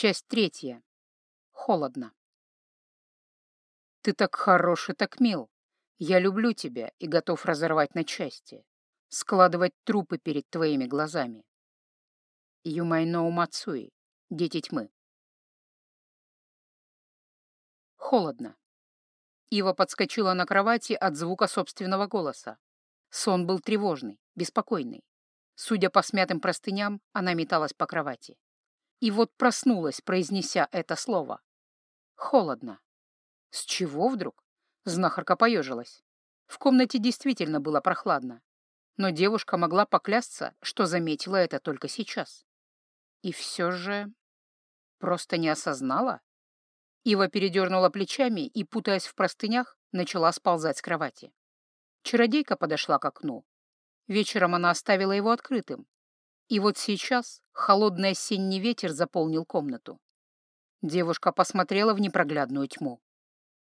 Часть третья. Холодно. Ты так хорош и так мил. Я люблю тебя и готов разорвать на части, складывать трупы перед твоими глазами. Юмайно Мацуи, дети тьмы. Холодно. Ива подскочила на кровати от звука собственного голоса. Сон был тревожный, беспокойный. Судя по смятым простыням, она металась по кровати. И вот проснулась, произнеся это слово. Холодно. С чего вдруг? Знахарка поежилась. В комнате действительно было прохладно. Но девушка могла поклясться, что заметила это только сейчас. И все же... Просто не осознала? Ива передернула плечами и, путаясь в простынях, начала сползать с кровати. Чародейка подошла к окну. Вечером она оставила его открытым. И вот сейчас холодный осенний ветер заполнил комнату. Девушка посмотрела в непроглядную тьму.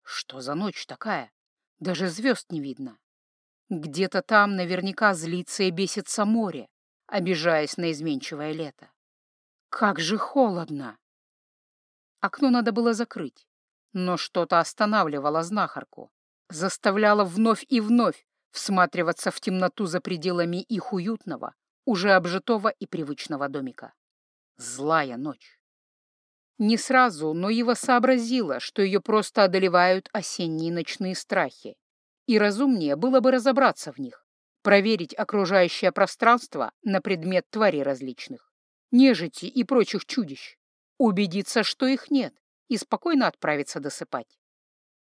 Что за ночь такая? Даже звезд не видно. Где-то там наверняка злится и бесится море, обижаясь на изменчивое лето. Как же холодно! Окно надо было закрыть, но что-то останавливало знахарку, заставляло вновь и вновь всматриваться в темноту за пределами их уютного, уже обжитого и привычного домика. Злая ночь. Не сразу, но Ива сообразила, что ее просто одолевают осенние ночные страхи, и разумнее было бы разобраться в них, проверить окружающее пространство на предмет тварей различных, нежити и прочих чудищ, убедиться, что их нет, и спокойно отправиться досыпать.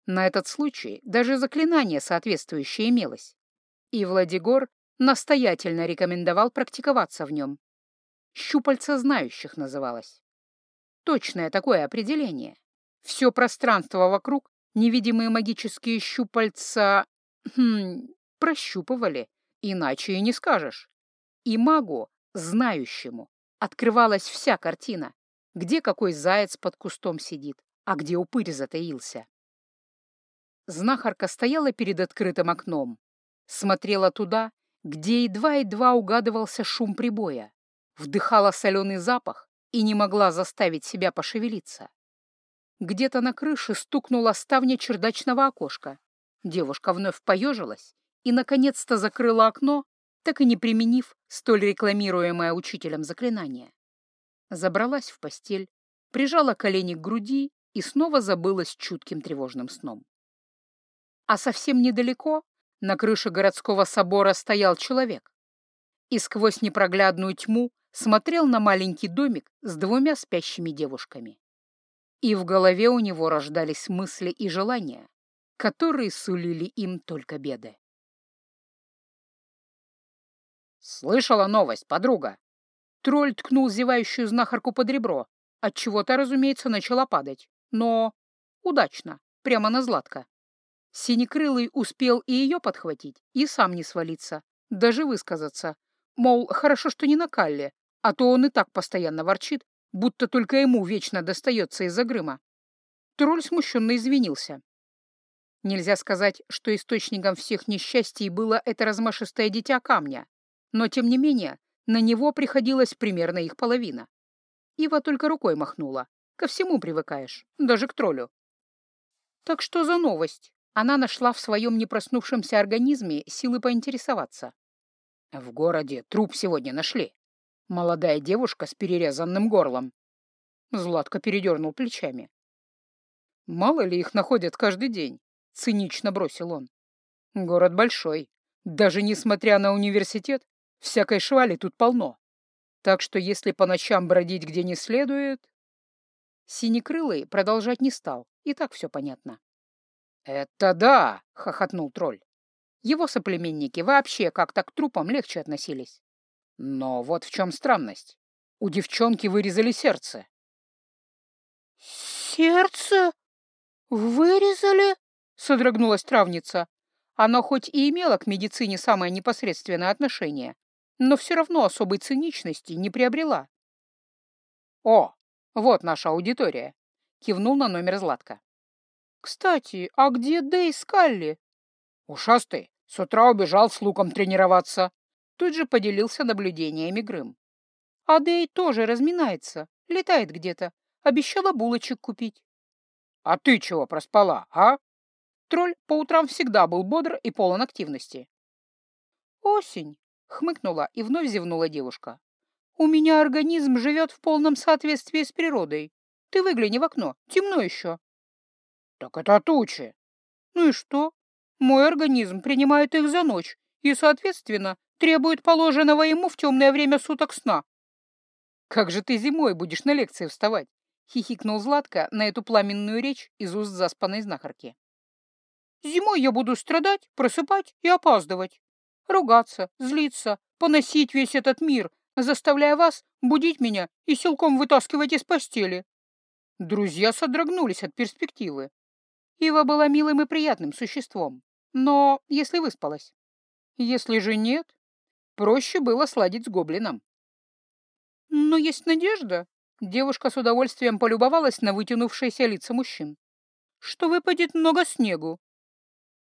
На этот случай даже заклинание соответствующее имелось, и Владигор настоятельно рекомендовал практиковаться в нем. «Щупальца знающих» называлось. Точное такое определение. Все пространство вокруг невидимые магические щупальца... Хм, прощупывали, иначе и не скажешь. И магу, знающему, открывалась вся картина, где какой заяц под кустом сидит, а где упырь затаился. Знахарка стояла перед открытым окном, смотрела туда, где едва-едва угадывался шум прибоя, вдыхала соленый запах и не могла заставить себя пошевелиться. Где-то на крыше стукнула ставня чердачного окошка. Девушка вновь поежилась и, наконец-то, закрыла окно, так и не применив столь рекламируемое учителем заклинание. Забралась в постель, прижала колени к груди и снова забылась чутким тревожным сном. А совсем недалеко, на крыше городского собора, стоял человек. И сквозь непроглядную тьму смотрел на маленький домик с двумя спящими девушками. И в голове у него рождались мысли и желания, которые сулили им только беды. «Слышала новость, подруга?» Тролль ткнул зевающую знахарку под ребро, отчего-то, разумеется, начала падать. Но удачно, прямо на Златка. Синекрылый успел и ее подхватить, и сам не свалиться, даже высказаться. Мол, хорошо, что не на Калле, а то он и так постоянно ворчит, будто только ему вечно достается из-за Грыма. Тролль смущенно извинился. Нельзя сказать, что источником всех несчастий было это размашистое дитя камня, но, тем не менее, на него приходилась примерно их половина. Ива только рукой махнула. Ко всему привыкаешь, даже к троллю. Так что за новость? Она нашла в своем непроснувшемся организме силы поинтересоваться. В городе труп сегодня нашли. Молодая девушка с перерезанным горлом. Златко передернул плечами. Мало ли их находят каждый день, цинично бросил он. Город большой. Даже несмотря на университет, всякой швали тут полно. Так что если по ночам бродить где не следует... Синекрылый продолжать не стал, и так все понятно. «Это да!» — хохотнул тролль. Его соплеменники вообще как-то к трупам легче относились. Но вот в чем странность. У девчонки вырезали сердце. «Сердце? Вырезали?» — содрогнулась травница. Оно хоть и имело к медицине самое непосредственное отношение, но все равно особой циничности не приобрела. «О, вот наша аудитория!» — кивнул на номер Златка. «Кстати, а где Дэй Скалли?» «Ушастый с утра убежал с луком тренироваться», Тут же поделился наблюдениями Грым. А Дэй тоже разминается, летает где-то, обещала булочек купить. А ты чего проспала, а? Тролль по утрам всегда был бодр и полон активности. «Осень!» — хмыкнула и вновь зевнула девушка. «У меня организм живет в полном соответствии с природой. Ты выгляни в окно, темно еще». «Так это тучи». «Ну и что? Мой организм принимает их за ночь и, соответственно, требует положенного ему в темное время суток сна». «Как же ты зимой будешь на лекции вставать?» — хихикнул Златко на эту пламенную речь из уст заспанной знахарки. «Зимой я буду страдать, просыпать и опаздывать. Ругаться, злиться, поносить весь этот мир, заставляя вас будить меня и силком вытаскивать из постели». Друзья содрогнулись от перспективы. Ива была милым и приятным существом, но если выспалась. Если же нет, проще было сладить с гоблином. Но есть надежда, Девушка с удовольствием полюбовалась на вытянувшиеся лица мужчин. «Что выпадет много снегу».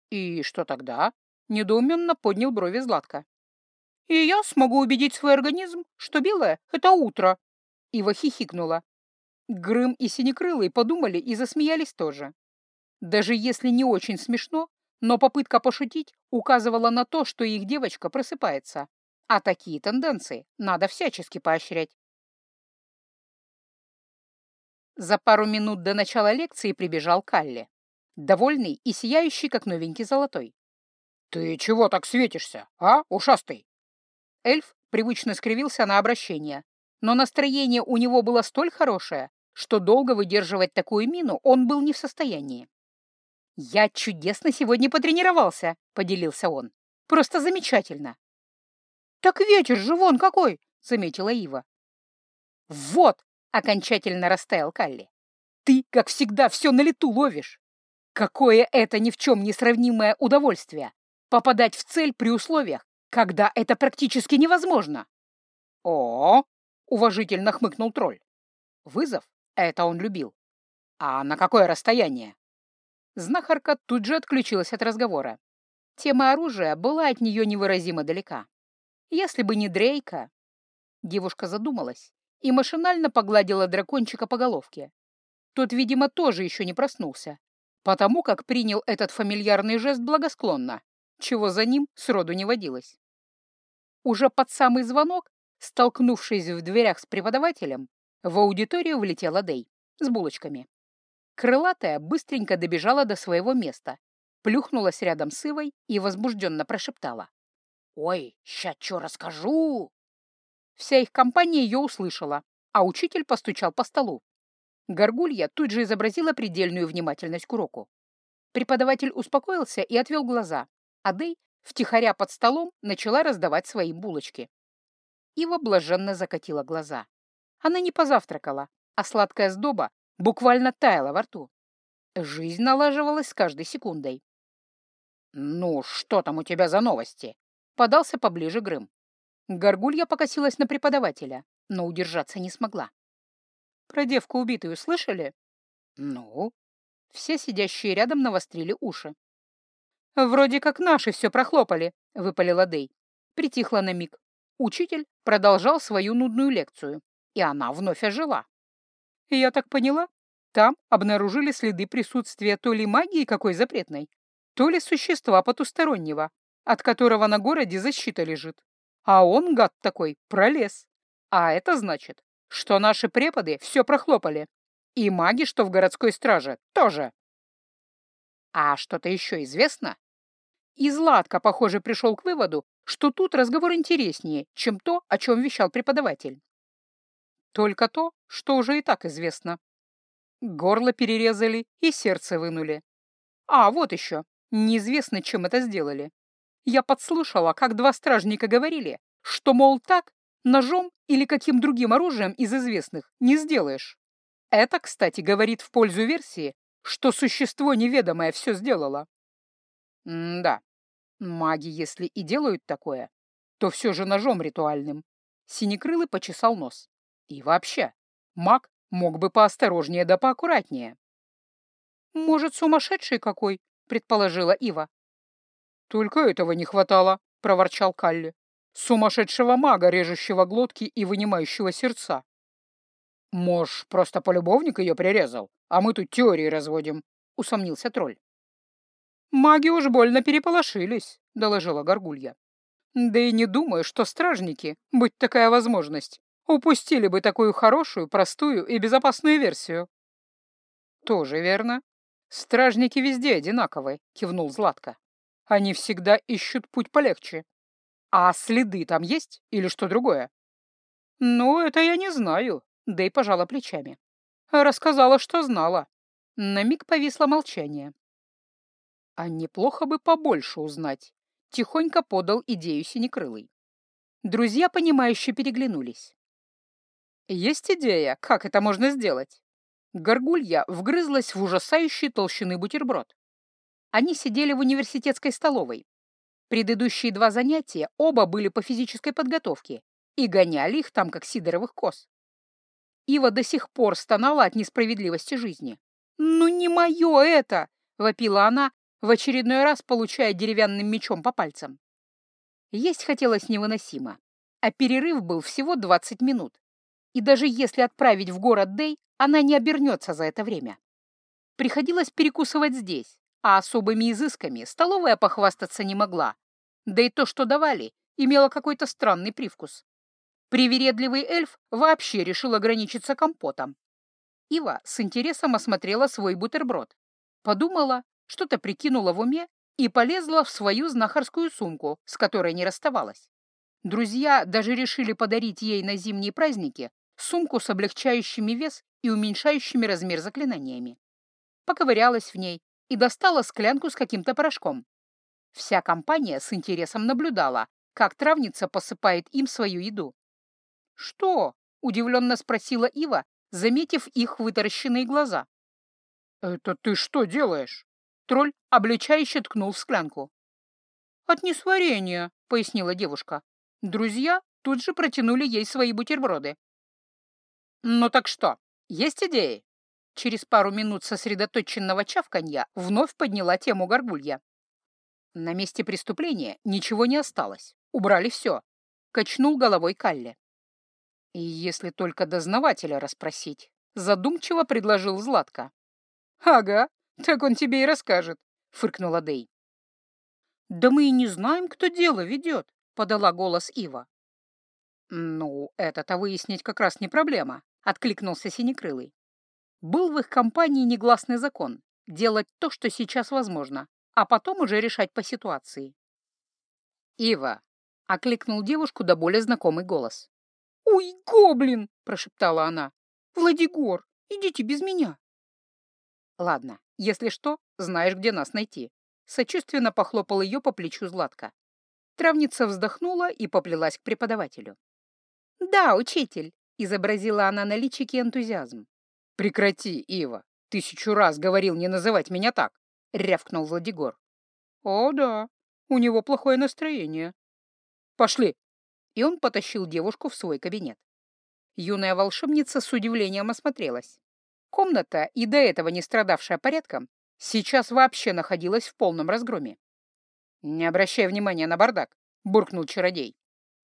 «И что тогда?» — недоуменно поднял брови Златка. «И я смогу убедить свой организм, что белое — это утро». Ива хихикнула. Грым и Синекрылый подумали и засмеялись тоже. Даже если не очень смешно, но попытка пошутить указывала на то, что их девочка просыпается. А такие тенденции надо всячески поощрять. За пару минут до начала лекции прибежал Калли, довольный и сияющий, как новенький золотой. «Ты чего так светишься, а, ушастый?» Эльф привычно скривился на обращение, но настроение у него было столь хорошее, что долго выдерживать такую мину он был не в состоянии. «Я чудесно сегодня потренировался», — поделился он. «Просто замечательно». «Так ветер же вон какой!» — заметила Ива. «Вот!» Окончательно растаял Калли. Ты, как всегда, все на лету ловишь. Какое это ни в чем не сравнимое удовольствие — попадать в цель при условиях, когда это практически невозможно. -о, -о уважительно хмыкнул тролль. Вызов — это он любил. А на какое расстояние? Знахарка тут же отключилась от разговора. Тема оружия была от нее невыразимо далека. Если бы не Дрейка... Девушка задумалась и машинально погладила дракончика по головке. Тот, видимо, тоже еще не проснулся, потому как принял этот фамильярный жест благосклонно, чего за ним сроду не водилось. Уже под самый звонок, столкнувшись в дверях с преподавателем, в аудиторию влетела Дей с булочками. Крылатая быстренько добежала до своего места, плюхнулась рядом с Ивой и возбужденно прошептала. «Ой, ща чё расскажу!» Вся их компания ее услышала, а учитель постучал по столу. Горгулья тут же изобразила предельную внимательность к уроку. Преподаватель успокоился и отвел глаза, а Дэй втихаря под столом начала раздавать свои булочки. Ива блаженно закатила глаза. Она не позавтракала, а сладкая сдоба буквально таяла во рту. Жизнь налаживалась с каждой секундой. «Ну, что там у тебя за новости?» — подался поближе Грым. Горгулья покосилась на преподавателя, но удержаться не смогла. «Про девку убитую слышали?» «Ну?» Все сидящие рядом навострили уши. «Вроде как наши все прохлопали», — выпалила Дэй. Притихла на миг. Учитель продолжал свою нудную лекцию, и она вновь ожила. «Я так поняла, там обнаружили следы присутствия то ли магии какой запретной, то ли существа потустороннего, от которого на городе защита лежит. А он, гад такой, пролез. А это значит, что наши преподы все прохлопали. И маги, что в городской страже, тоже. А что-то еще известно? И Златко, похоже, пришел к выводу, что тут разговор интереснее, чем то, о чем вещал преподаватель. Только то, что уже и так известно. Горло перерезали и сердце вынули. А, вот еще. Неизвестно, чем это сделали. Я подслушала, как два стражника говорили, что, мол, так, ножом или каким другим оружием из известных не сделаешь. Это, кстати, говорит в пользу версии, что существо неведомое все сделало. М да, маги, если и делают такое, то все же ножом ритуальным. Синекрылый почесал нос. И вообще, маг мог бы поосторожнее да поаккуратнее. «Может, сумасшедший какой?» — предположила Ива. «Только этого не хватало», — проворчал Калли. «Сумасшедшего мага, режущего глотки и вынимающего сердца». Мож просто полюбовник ее прирезал, а мы тут теории разводим, — усомнился тролль. «Маги уж больно переполошились», — доложила Горгулья. «Да и не думаю, что стражники, будь такая возможность, упустили бы такую хорошую, простую и безопасную версию». «Тоже верно. Стражники везде одинаковы», — кивнул Златко. «Они всегда ищут путь полегче. А следы там есть или что другое?» «Ну, это я не знаю», — Дэй пожала плечами. «Рассказала, что знала». На миг повисло молчание. А неплохо бы побольше узнать. Тихонько подал идею Синекрылый. Друзья, понимающе переглянулись. Есть идея, как это можно сделать? Горгулья вгрызлась в ужасающий толщины бутерброд. Они сидели в университетской столовой. Предыдущие два занятия оба были по физической подготовке и гоняли их там, как сидоровых коз. Ива до сих пор стонала от несправедливости жизни. «Ну не мое это!» — вопила она, в очередной раз получая деревянным мечом по пальцам. Есть хотелось невыносимо, а перерыв был всего 20 минут. И даже если отправить в город Дей, она не обернется за это время. Приходилось перекусывать здесь, а особыми изысками столовая похвастаться не могла. Да и то, что давали, имело какой-то странный привкус. Привередливый эльф вообще решил ограничиться компотом. Ива с интересом осмотрела свой бутерброд. Подумала, что-то прикинула в уме и полезла в свою знахарскую сумку, с которой не расставалась. Друзья даже решили подарить ей на зимние праздники сумку с облегчающими вес и уменьшающими размер заклинаниями. Поковырялась в ней и достала склянку с каким-то порошком. Вся компания с интересом наблюдала, как травница посыпает им свою еду. «Что?» — удивленно спросила Ива, заметив их вытаращенные глаза. «Это ты что делаешь?» Тролль обличающе ткнул в склянку. «От несварения», — пояснила девушка. Друзья тут же протянули ей свои бутерброды. «Ну так что, есть идеи?» Через пару минут сосредоточенного чавканья вновь подняла тему горгулья. На месте преступления ничего не осталось. Убрали все. Качнул головой Калли. И если только дознавателя расспросить, задумчиво предложил Златка. «Ага, «Так он тебе и расскажет», — фыркнула Дэй. «Да мы и не знаем, кто дело ведет», — подала голос Ива. «Ну, это-то выяснить как раз не проблема», — откликнулся Синекрылый. Был в их компании негласный закон — делать то, что сейчас возможно, а потом уже решать по ситуации. «Ива», — окликнул девушку до более знакомый голос. «Ой, гоблин!» — прошептала она. «Владигор, идите без меня!» «Ладно, если что, знаешь, где нас найти». Сочувственно похлопал ее по плечу Златка. Травница вздохнула и поплелась к преподавателю. «Да, учитель», — изобразила она на личике энтузиазм. «Прекрати, Ива. Тысячу раз говорил не называть меня так», — рявкнул Владигор. «О, да, у него плохое настроение». «Пошли!» И он потащил девушку в свой кабинет. Юная волшебница с удивлением осмотрелась. Комната, и до этого не страдавшая порядком, сейчас вообще находилась в полном разгроме. «Не обращай внимания на бардак», — буркнул чародей.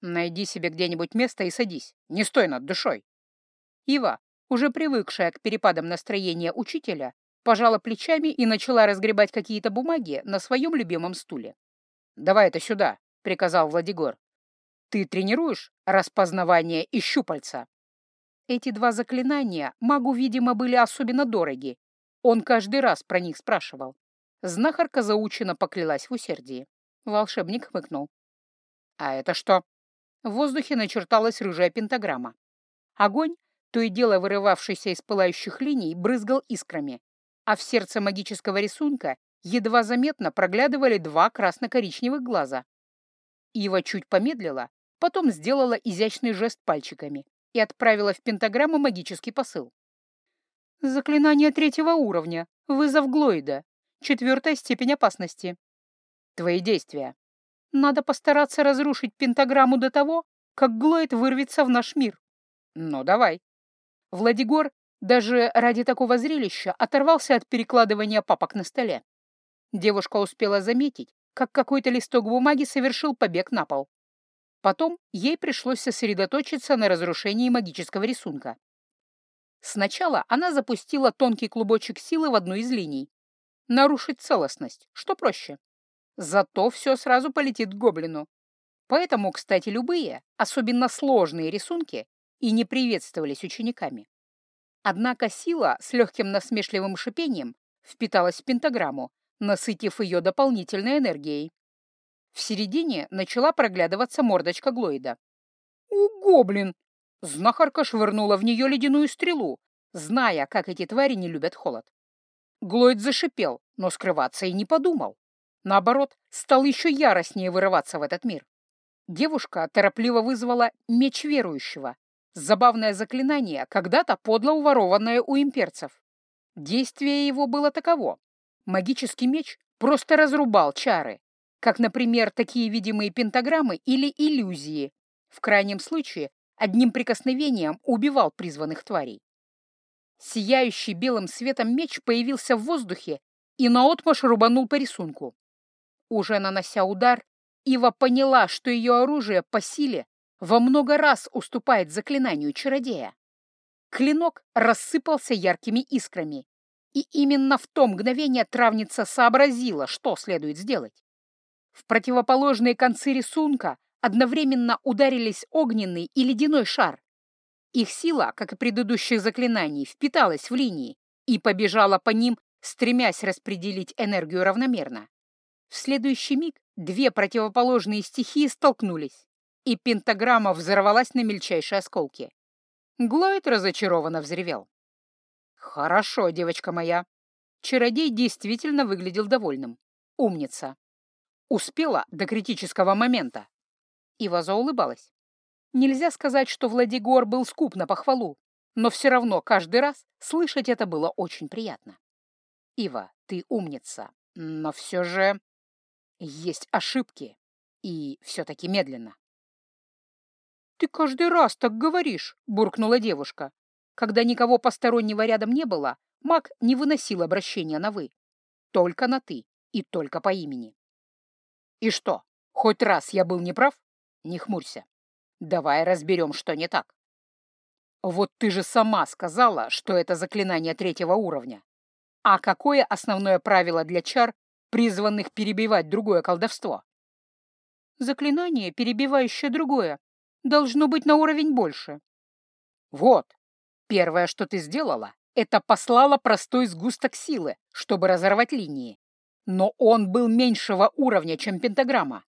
«Найди себе где-нибудь место и садись. Не стой над душой». Ива, уже привыкшая к перепадам настроения учителя, пожала плечами и начала разгребать какие-то бумаги на своем любимом стуле. «Давай это сюда», — приказал Владигор. «Ты тренируешь распознавание и щупальца?» Эти два заклинания магу, видимо, были особенно дороги. Он каждый раз про них спрашивал. Знахарка заученно поклялась в усердии. Волшебник хмыкнул. «А это что?» В воздухе начерталась рыжая пентаграмма. Огонь, то и дело вырывавшийся из пылающих линий, брызгал искрами, а в сердце магического рисунка едва заметно проглядывали два красно-коричневых глаза. Ива чуть помедлила, потом сделала изящный жест пальчиками, и отправила в пентаграмму магический посыл. «Заклинание третьего уровня. Вызов Глоида. Четвертая степень опасности. Твои действия. Надо постараться разрушить пентаграмму до того, как Глоид вырвется в наш мир. Ну, давай». Владигор даже ради такого зрелища оторвался от перекладывания папок на столе. Девушка успела заметить, как какой-то листок бумаги совершил побег на пол. Потом ей пришлось сосредоточиться на разрушении магического рисунка. Сначала она запустила тонкий клубочек силы в одну из линий. Нарушить целостность, что проще. Зато все сразу полетит к гоблину. Поэтому, кстати, любые, особенно сложные рисунки, и не приветствовались учениками. Однако сила с легким насмешливым шипением впиталась в пентаграмму, насытив ее дополнительной энергией. В середине начала проглядываться мордочка Глоида. «У, гоблин!» Знахарка швырнула в нее ледяную стрелу, зная, как эти твари не любят холод. Глоид зашипел, но скрываться и не подумал. Наоборот, стал еще яростнее вырываться в этот мир. Девушка торопливо вызвала меч верующего, забавное заклинание, когда-то подло уворованное у имперцев. Действие его было таково. Магический меч просто разрубал чары, как, например, такие видимые пентаграммы или иллюзии. В крайнем случае, одним прикосновением убивал призванных тварей. Сияющий белым светом меч появился в воздухе и наотмашь рубанул по рисунку. Уже нанося удар, Ива поняла, что ее оружие по силе во много раз уступает заклинанию чародея. Клинок рассыпался яркими искрами, и именно в то мгновение травница сообразила, что следует сделать. В противоположные концы рисунка одновременно ударились огненный и ледяной шар. Их сила, как и предыдущих заклинаний, впиталась в линии и побежала по ним, стремясь распределить энергию равномерно. В следующий миг две противоположные стихии столкнулись, и пентаграмма взорвалась на мельчайшие осколки. Глойд разочарованно взревел. «Хорошо, девочка моя». Чародей действительно выглядел довольным. Умница. Успела до критического момента. Ива заулыбалась. Нельзя сказать, что Владигор был скуп на похвалу, но все равно каждый раз слышать это было очень приятно. Ива, ты умница, но все же... Есть ошибки, и все-таки медленно. «Ты каждый раз так говоришь», — буркнула девушка. Когда никого постороннего рядом не было, маг не выносил обращения на «вы». Только на «ты» и только по имени. «И что, хоть раз я был неправ? Не хмурься. Давай разберем, что не так. Вот ты же сама сказала, что это заклинание третьего уровня. А какое основное правило для чар, призванных перебивать другое колдовство. Заклинание, перебивающее другое, должно быть на уровень больше. Вот, первое, что ты сделала, это послала простой сгусток силы, чтобы разорвать линии. Но он был меньшего уровня, чем пентаграмма.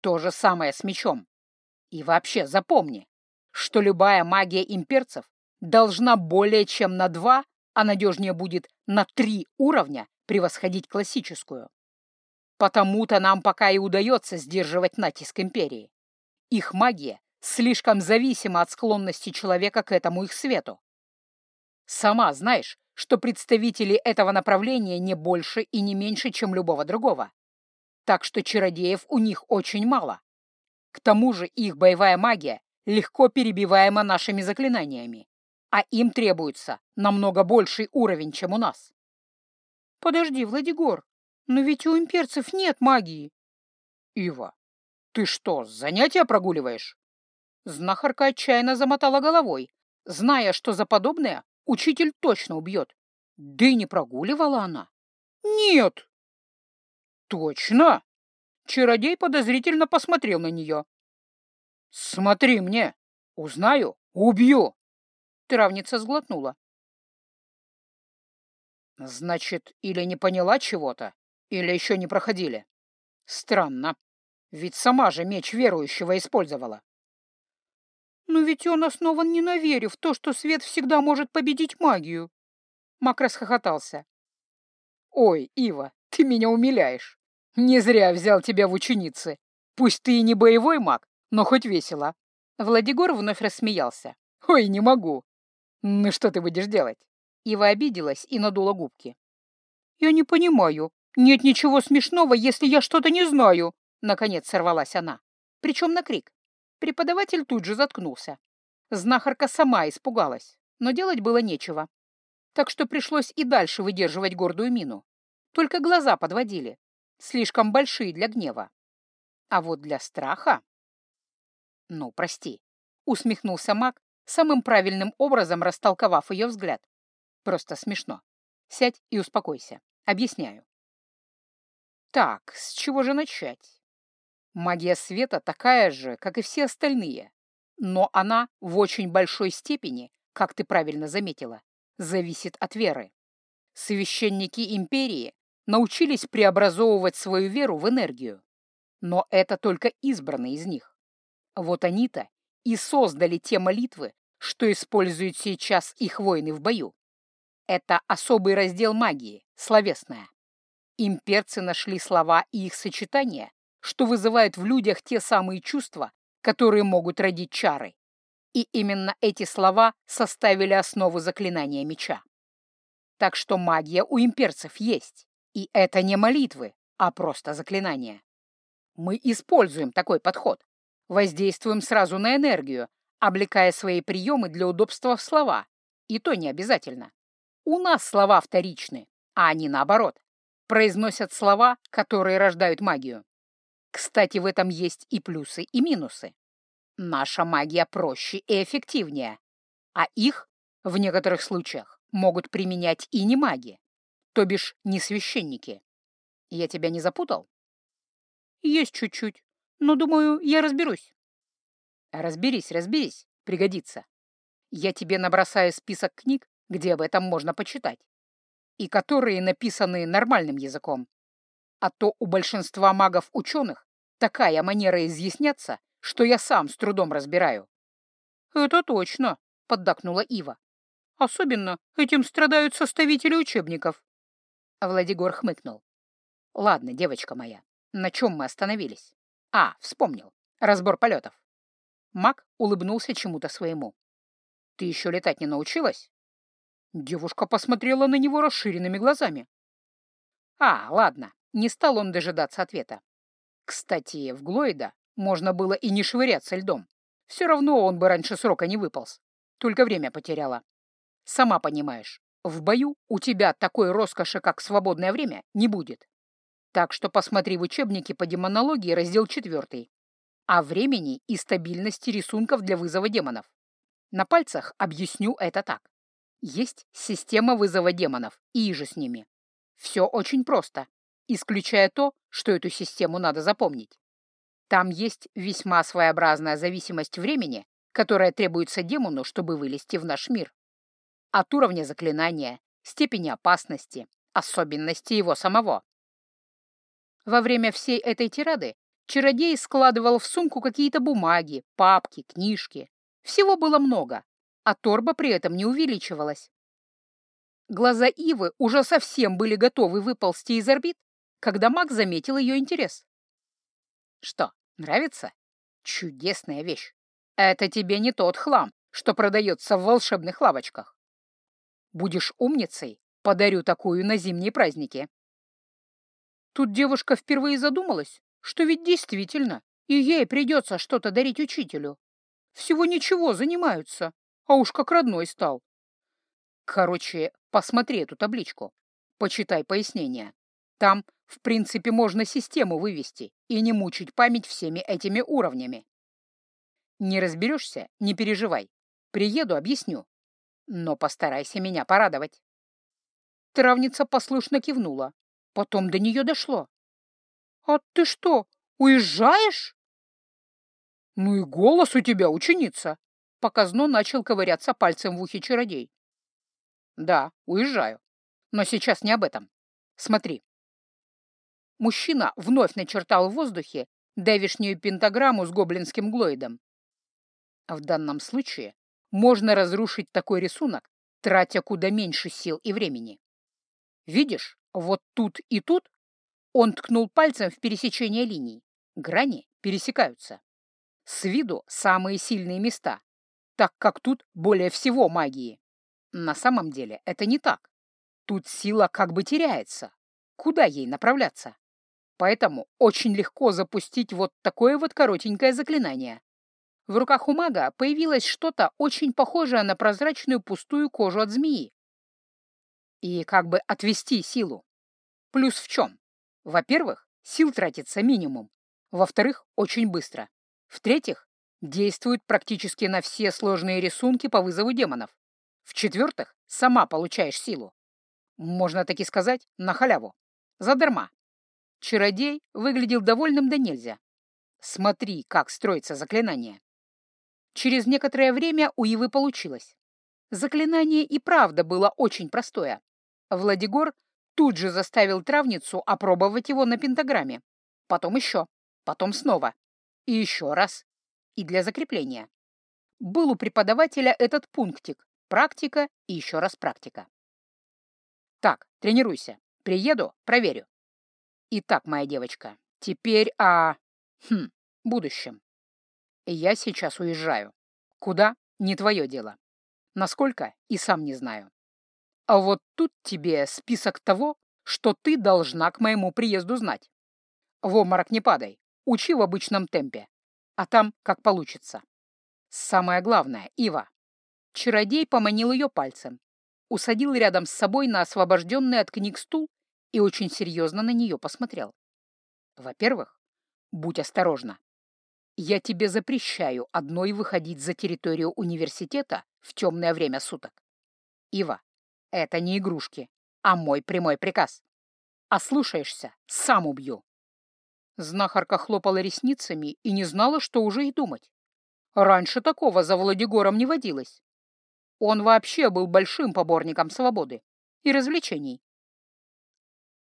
То же самое с мечом. И вообще запомни, что любая магия имперцев должна более чем на два, а надежнее будет на три уровня превосходить классическую. Потому-то нам пока и удается сдерживать натиск Империи. Их магия слишком зависима от склонности человека к этому их свету. Сама знаешь, что представители этого направления не больше и не меньше, чем любого другого. Так что чародеев у них очень мало. К тому же их боевая магия легко перебиваема нашими заклинаниями, а им требуется намного больший уровень, чем у нас. Подожди, Владигор, но ведь у имперцев нет магии. Ива, ты что, занятия прогуливаешь? Знахарка отчаянно замотала головой, зная, что за подобное учитель точно убьет. Да и не прогуливала она. Нет. Точно? Чародей подозрительно посмотрел на нее. Смотри мне. Узнаю, убью. Травница сглотнула. Значит, или не поняла чего-то, или еще не проходили? Странно. Ведь сама же меч верующего использовала. Но ведь он основан не на вере в то, что свет всегда может победить магию. Мак расхохотался. Ой, Ива, ты меня умиляешь. Не зря взял тебя в ученицы. Пусть ты и не боевой маг, но хоть весело. Владигор вновь рассмеялся. Ой, не могу. Ну что ты будешь делать? Ива обиделась и надула губки. Я не понимаю, «Нет ничего смешного, если я что-то не знаю!» Наконец сорвалась она. Причем на крик. Преподаватель тут же заткнулся. Знахарка сама испугалась, но делать было нечего. Так что пришлось и дальше выдерживать гордую мину. Только глаза подводили. Слишком большие для гнева. А вот для страха... «Ну, прости», — усмехнулся маг, самым правильным образом растолковав ее взгляд. Просто смешно. Сядь и успокойся. Объясняю. Так, с чего же начать? Магия света такая же, как и все остальные, но она в очень большой степени, как ты правильно заметила, зависит от веры. Священники империи научились преобразовывать свою веру в энергию, но это только избранные из них. Вот они-то и создали те молитвы, что используют сейчас их воины в бою. Это особый раздел магии, словесная. Имперцы нашли слова и их сочетания, что вызывают в людях те самые чувства, которые могут родить чары. И именно эти слова составили основу заклинания меча. Так что магия у имперцев есть, и это не молитвы, а просто заклинания. Мы используем такой подход, воздействуем сразу на энергию, облекая свои приемы для удобства в слова, и то не обязательно. У нас слова вторичны, а они наоборот, произносят слова, которые рождают магию. Кстати, в этом есть и плюсы, и минусы. Наша магия проще и эффективнее, а их, в некоторых случаях, могут применять и не маги, то бишь не священники. Я тебя не запутал? Есть чуть-чуть, но, думаю, я разберусь. Разберись, разберись, пригодится. Я тебе набросаю список книг, где об этом можно почитать, и которые написаны нормальным языком. А то у большинства магов-ученых такая манера изъясняться, что я сам с трудом разбираю. «Это точно», — поддакнула Ива. «Особенно этим страдают составители учебников». Владигор хмыкнул. «Ладно, девочка моя, на чем мы остановились? А, вспомнил. Разбор полетов». Маг улыбнулся чему-то своему. «Ты еще летать не научилась?» Девушка посмотрела на него расширенными глазами. «А, ладно, не стал он дожидаться ответа. Кстати, в Глоида можно было и не швыряться льдом. Все равно он бы раньше срока не выполз. Только время потеряла. Сама понимаешь, в бою у тебя такой роскоши, как свободное время, не будет. Так что посмотри в учебнике по демонологии раздел 4. О времени и стабильности рисунков для вызова демонов. На пальцах объясню это так. Есть система вызова демонов, и же с ними. Все очень просто исключая то, что эту систему надо запомнить. Там есть весьма своеобразная зависимость времени, которая требуется демону, чтобы вылезти в наш мир. От уровня заклинания, степени опасности, особенности его самого. Во время всей этой тирады чародей складывал в сумку какие-то бумаги, папки, книжки. Всего было много, а торба при этом не увеличивалась. Глаза Ивы уже совсем были готовы выползти из орбит, когда маг заметил ее интерес. «Что, нравится? Чудесная вещь. Это тебе не тот хлам, что продается в волшебных лавочках. Будешь умницей, подарю такую на зимние праздники». Тут девушка впервые задумалась, что ведь действительно и ей придется что-то дарить учителю. Всего ничего занимаются, а уж как родной стал. Короче, посмотри эту табличку, почитай пояснения. Там, в принципе, можно систему вывести и не мучить память всеми этими уровнями. Не разберешься, не переживай. Приеду, объясню. Но постарайся меня порадовать. Травница послушно кивнула. Потом до нее дошло. «А ты что, уезжаешь?» «Ну и голос у тебя, ученица!» Показно начал ковыряться пальцем в ухе чародей. «Да, уезжаю. Но сейчас не об этом. Смотри, мужчина вновь начертал в воздухе давишнюю пентаграмму с гоблинским глоидом. В данном случае можно разрушить такой рисунок, тратя куда меньше сил и времени. Видишь, вот тут и тут он ткнул пальцем в пересечение линий. Грани пересекаются. С виду самые сильные места, так как тут более всего магии. На самом деле это не так. Тут сила как бы теряется. Куда ей направляться? Поэтому очень легко запустить вот такое вот коротенькое заклинание. В руках у мага появилось что-то очень похожее на прозрачную пустую кожу от змеи. И как бы отвести силу. Плюс в чем? Во-первых, сил тратится минимум. Во-вторых, очень быстро. В-третьих, действует практически на все сложные рисунки по вызову демонов. В-четвертых, сама получаешь силу. Можно таки сказать, на халяву. Задарма. Чародей выглядел довольным да нельзя. Смотри, как строится заклинание. Через некоторое время у Ивы получилось. Заклинание и правда было очень простое. Владигор тут же заставил травницу опробовать его на пентаграмме. Потом еще, потом снова. И еще раз. И для закрепления. Был у преподавателя этот пунктик. Практика и еще раз практика. Так, тренируйся. Приеду, проверю. Итак, моя девочка, теперь о... Хм, будущем. Я сейчас уезжаю. Куда? Не твое дело. Насколько? И сам не знаю. А вот тут тебе список того, что ты должна к моему приезду знать. В обморок не падай, учи в обычном темпе, а там как получится. Самое главное, Ива. Чародей поманил ее пальцем, усадил рядом с собой на освобожденный от книг стул и очень серьезно на нее посмотрел. Во-первых, будь осторожна. Я тебе запрещаю одной выходить за территорию университета в темное время суток. Ива, это не игрушки, а мой прямой приказ. Ослушаешься, сам убью. Знахарка хлопала ресницами и не знала, что уже и думать. Раньше такого за Владигором не водилось. Он вообще был большим поборником свободы и развлечений.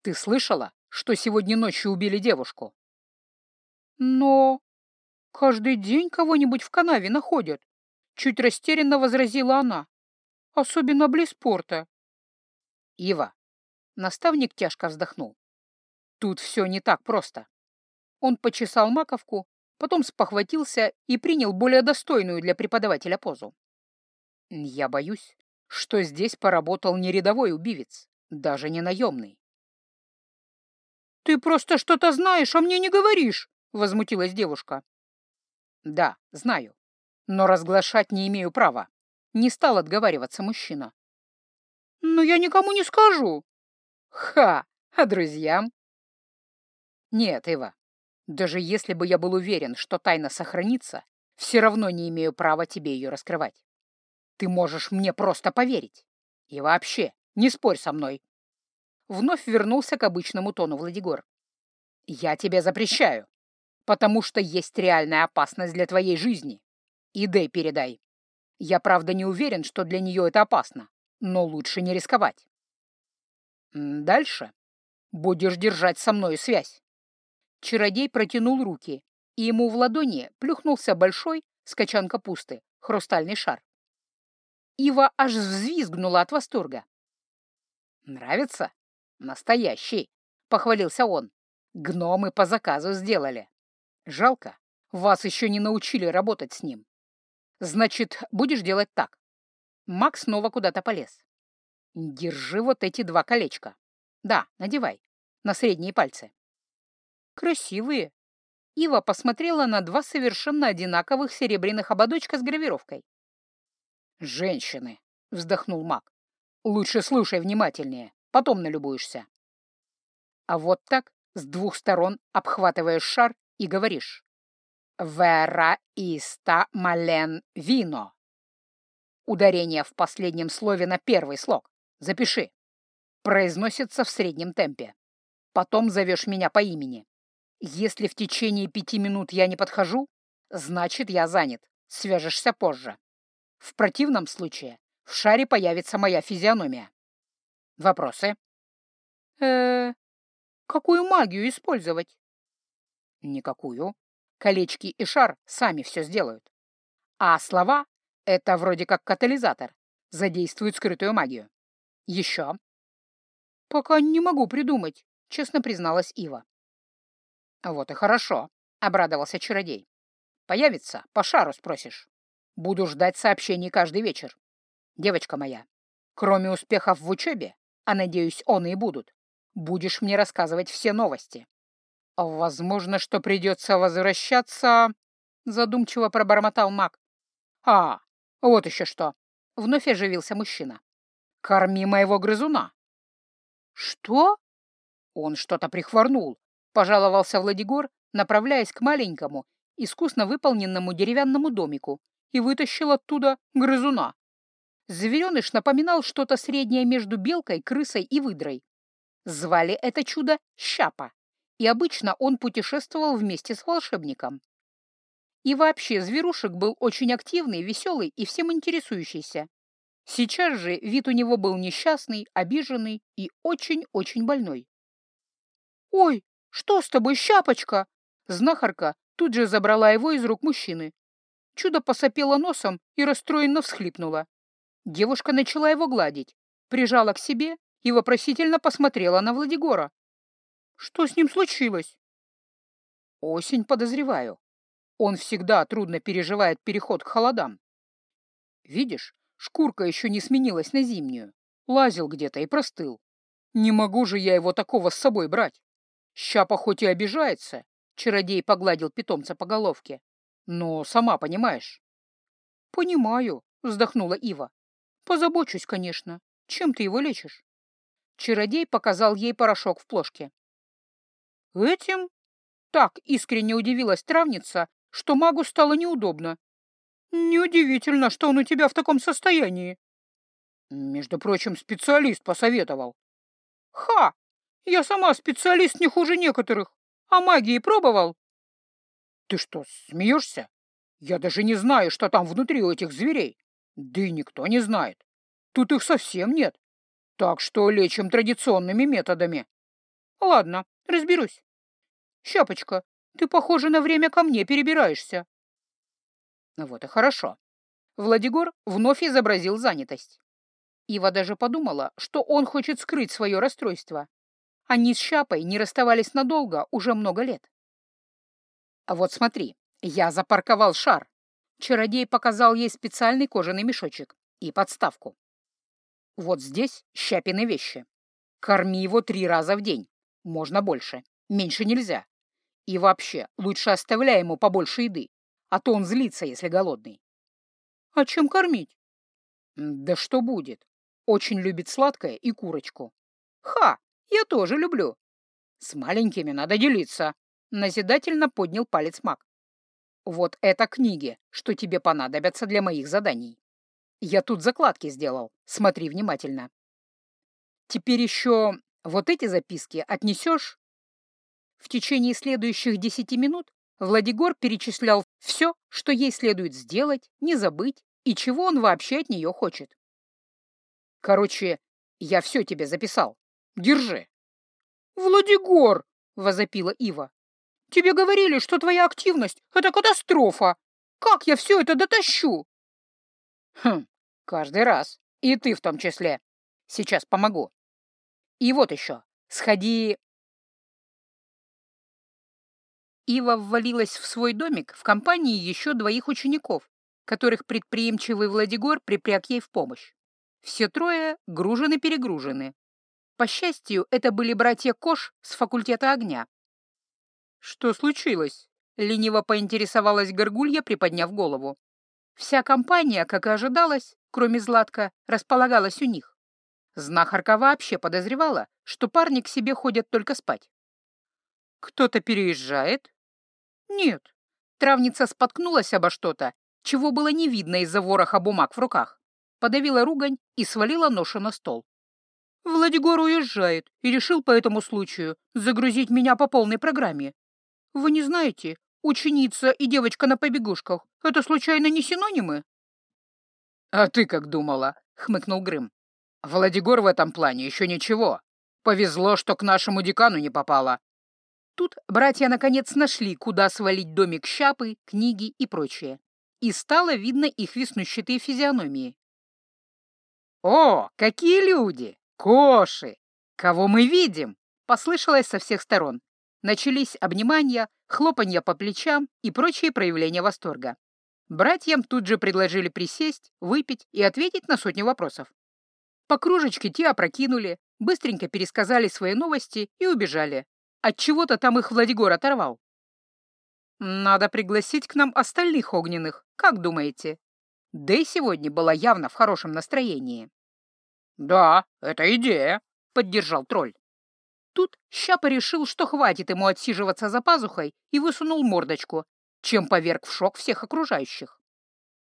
Ты слышала, что сегодня ночью убили девушку? Но каждый день кого-нибудь в канаве находят, чуть растерянно возразила она особенно близ порта. Ива. Наставник тяжко вздохнул. Тут все не так просто. Он почесал маковку, потом спохватился и принял более достойную для преподавателя позу. Я боюсь, что здесь поработал не рядовой убивец, даже не наемный. «Ты просто что-то знаешь, а мне не говоришь!» — возмутилась девушка. «Да, знаю, но разглашать не имею права. Не стал отговариваться мужчина. «Но я никому не скажу». «Ха! А друзьям?» «Нет, Ива, даже если бы я был уверен, что тайна сохранится, все равно не имею права тебе ее раскрывать. Ты можешь мне просто поверить. И вообще, не спорь со мной». Вновь вернулся к обычному тону Владигор. «Я тебе запрещаю, потому что есть реальная опасность для твоей жизни. И дай передай. Я, правда, не уверен, что для нее это опасно, но лучше не рисковать. Дальше будешь держать со мною связь. Чародей протянул руки, и ему в ладони плюхнулся большой, скачан капусты, хрустальный шар. Ива аж взвизгнула от восторга. «Нравится? Настоящий!» — похвалился он. «Гномы по заказу сделали. Жалко, вас еще не научили работать с ним. Значит, будешь делать так. Макс снова куда-то полез. Держи вот эти два колечка. Да, надевай. На средние пальцы. Красивые. Ива посмотрела на два совершенно одинаковых серебряных ободочка с гравировкой. «Женщины!» — вздохнул маг. «Лучше слушай внимательнее, потом налюбуешься». А вот так, с двух сторон обхватываешь шар и говоришь. Вера иста мален вино. Ударение в последнем слове на первый слог. Запиши. Произносится в среднем темпе. Потом зовешь меня по имени. Если в течение пяти минут я не подхожу, значит, я занят. Свяжешься позже. В противном случае в шаре появится моя физиономия. Вопросы? э какую магию использовать? Никакую. Колечки и шар сами все сделают. А слова — это вроде как катализатор, задействуют скрытую магию. Еще. Пока не могу придумать, честно призналась Ива. Вот и хорошо, обрадовался чародей. Появится, по шару спросишь. Буду ждать сообщений каждый вечер. Девочка моя, кроме успехов в учебе, а, надеюсь, он и будут, будешь мне рассказывать все новости. «Возможно, что придется возвращаться...» — задумчиво пробормотал маг. «А, вот еще что!» — вновь оживился мужчина. «Корми моего грызуна!» «Что?» «Он что-то прихворнул», — пожаловался Владигор, направляясь к маленькому, искусно выполненному деревянному домику и вытащил оттуда грызуна. Звереныш напоминал что-то среднее между белкой, крысой и выдрой. Звали это чудо Щапа, и обычно он путешествовал вместе с волшебником. И вообще зверушек был очень активный, веселый и всем интересующийся. Сейчас же вид у него был несчастный, обиженный и очень-очень больной. «Ой, что с тобой, Щапочка?» Знахарка тут же забрала его из рук мужчины. Чудо посопело носом и расстроенно всхлипнула. Девушка начала его гладить, прижала к себе и вопросительно посмотрела на Владигора. «Что с ним случилось?» «Осень, подозреваю. Он всегда трудно переживает переход к холодам. Видишь, шкурка еще не сменилась на зимнюю. Лазил где-то и простыл. Не могу же я его такого с собой брать. Щапа хоть и обижается, чародей погладил питомца по головке, но сама понимаешь. Понимаю, вздохнула Ива. Позабочусь, конечно. Чем ты его лечишь? Чародей показал ей порошок в плошке. Этим? Так искренне удивилась травница, что магу стало неудобно. Неудивительно, что он у тебя в таком состоянии. Между прочим, специалист посоветовал. Ха! Я сама специалист не хуже некоторых. А магии пробовал? Ты что, смеешься? Я даже не знаю, что там внутри у этих зверей. Да и никто не знает. Тут их совсем нет. Так что лечим традиционными методами. Ладно, разберусь. Щапочка, ты, похоже, на время ко мне перебираешься. Вот и хорошо. Владигор вновь изобразил занятость. Ива даже подумала, что он хочет скрыть свое расстройство. Они с Щапой не расставались надолго, уже много лет. А вот смотри, я запарковал шар. Чародей показал ей специальный кожаный мешочек и подставку. Вот здесь Щапины вещи. Корми его три раза в день. Можно больше. Меньше нельзя. И вообще, лучше оставляй ему побольше еды, а то он злится, если голодный. А чем кормить? Да что будет. Очень любит сладкое и курочку. Ха, я тоже люблю. С маленькими надо делиться. Назидательно поднял палец маг. Вот это книги, что тебе понадобятся для моих заданий. Я тут закладки сделал, смотри внимательно. Теперь еще вот эти записки отнесешь? В течение следующих десяти минут Владигор перечислял все, что ей следует сделать, не забыть и чего он вообще от нее хочет. Короче, я все тебе записал. Держи. Владигор, возопила Ива. Тебе говорили, что твоя активность — это катастрофа. Как я все это дотащу? Хм, каждый раз. И ты в том числе. Сейчас помогу. И вот еще. Сходи... Ива ввалилась в свой домик в компании еще двоих учеников, которых предприимчивый Владигор припряг ей в помощь. Все трое гружены-перегружены. По счастью, это были братья Кош с факультета огня, «Что случилось?» — лениво поинтересовалась Горгулья, приподняв голову. Вся компания, как и ожидалось, кроме Златка, располагалась у них. Знахарка вообще подозревала, что парни к себе ходят только спать. «Кто-то переезжает?» «Нет». Травница споткнулась обо что-то, чего было не видно из-за вороха бумаг в руках. Подавила ругань и свалила ношу на стол. «Владигор уезжает и решил по этому случаю загрузить меня по полной программе. Вы не знаете, ученица и девочка на побегушках — это случайно не синонимы? — А ты как думала? — хмыкнул Грым. — Владигор в этом плане еще ничего. Повезло, что к нашему декану не попало. Тут братья наконец нашли, куда свалить домик щапы, книги и прочее. И стало видно их веснущатые физиономии. «О, какие люди! Коши! Кого мы видим?» — послышалось со всех сторон. Начались обнимания, хлопанья по плечам и прочие проявления восторга. Братьям тут же предложили присесть, выпить и ответить на сотню вопросов. По кружечке те опрокинули, быстренько пересказали свои новости и убежали. От чего то там их Владигор оторвал. Надо пригласить к нам остальных огненных, как думаете? Дэй сегодня была явно в хорошем настроении. «Да, это идея», — поддержал тролль. Тут Щапа решил, что хватит ему отсиживаться за пазухой, и высунул мордочку. чем поверг в шок всех окружающих.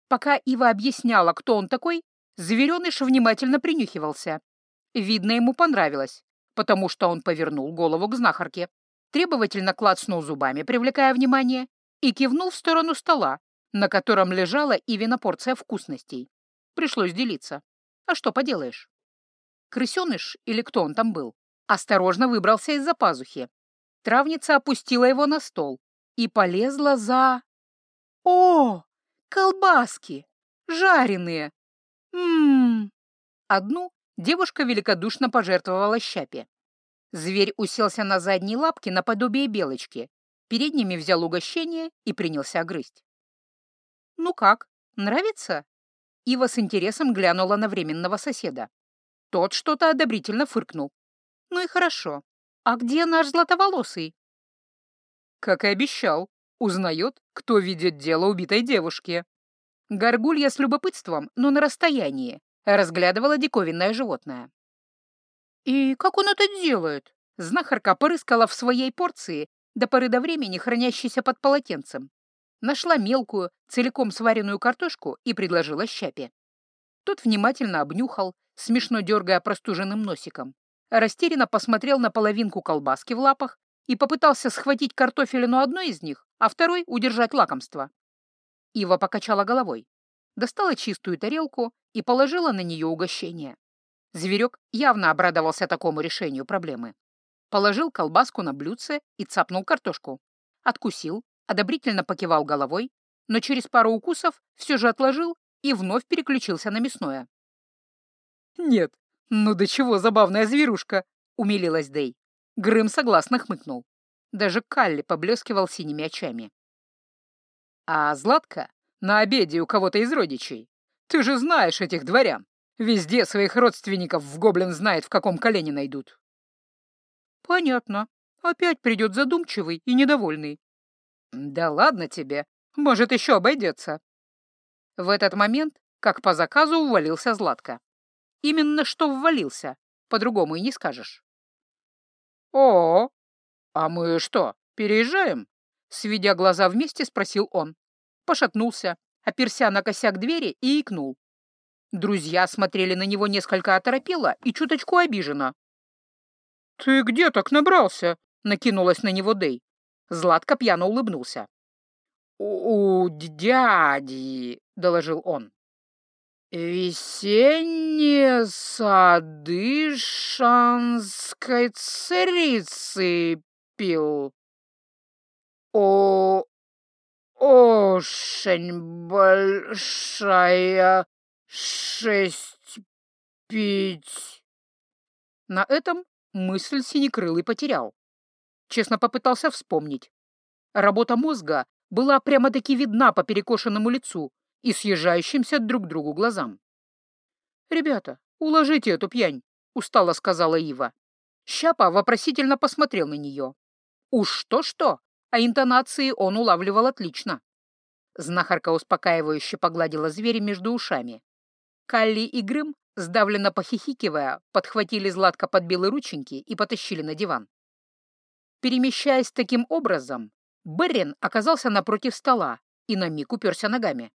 Пока Ива объясняла, кто он такой, звереныш внимательно принюхивался. Видно, ему понравилось, потому что он повернул голову к знахарке, требовательно клацнул зубами, привлекая внимание, и кивнул в сторону стола, на котором лежала Ивина порция вкусностей. Пришлось делиться. А что поделаешь? Крысеныш, или кто он там был, осторожно выбрался из-за пазухи. Травница опустила его на стол и полезла за... О, колбаски! Жареные! Ммм! Одну девушка великодушно пожертвовала щапе. Зверь уселся на задние лапки наподобие белочки, передними взял угощение и принялся грызть. «Ну как, нравится?» Ива с интересом глянула на временного соседа. Тот что-то одобрительно фыркнул. «Ну и хорошо. А где наш златоволосый?» «Как и обещал, узнает, кто ведет дело убитой девушки». Горгулья с любопытством, но на расстоянии, разглядывала диковинное животное. «И как он это делает?» Знахарка порыскала в своей порции до поры до времени хранящейся под полотенцем. Нашла мелкую, целиком сваренную картошку и предложила щапе. Тот внимательно обнюхал, смешно дергая простуженным носиком, растерянно посмотрел на половинку колбаски в лапах и попытался схватить картофелину одной из них, а второй — удержать лакомство. Ива покачала головой, достала чистую тарелку и положила на нее угощение. Зверек явно обрадовался такому решению проблемы. Положил колбаску на блюдце и цапнул картошку. Откусил, одобрительно покивал головой, но через пару укусов все же отложил и вновь переключился на мясное. «Нет, ну до чего забавная зверушка!» — умилилась Дэй. Грым согласно хмыкнул. Даже Калли поблескивал синими очами. «А Златка на обеде у кого-то из родичей. Ты же знаешь этих дворян. Везде своих родственников в гоблин знает, в каком колене найдут». «Понятно. Опять придет задумчивый и недовольный». «Да ладно тебе. Может, еще обойдется». В этот момент, как по заказу, увалился Златка. Именно что ввалился, по-другому и не скажешь. «О, а мы что, переезжаем?» Сведя глаза вместе, спросил он. Пошатнулся, оперся на косяк двери и икнул. Друзья смотрели на него несколько оторопело и чуточку обиженно. «Ты где так набрался?» — накинулась на него Дэй. Златко пьяно улыбнулся. «У, дяди», — доложил он. «Весенние сады шанской царицы пил. О, очень большая шесть пить». На этом мысль синекрылый потерял. Честно попытался вспомнить. Работа мозга была прямо-таки видна по перекошенному лицу, и съезжающимся друг другу глазам. «Ребята, уложите эту пьянь», — устало сказала Ива. Щапа вопросительно посмотрел на нее. Уж что-что, а интонации он улавливал отлично. Знахарка успокаивающе погладила зверя между ушами. Калли и Грым, сдавленно похихикивая, подхватили Златка под белые рученьки и потащили на диван. Перемещаясь таким образом, Беррин оказался напротив стола и на миг уперся ногами.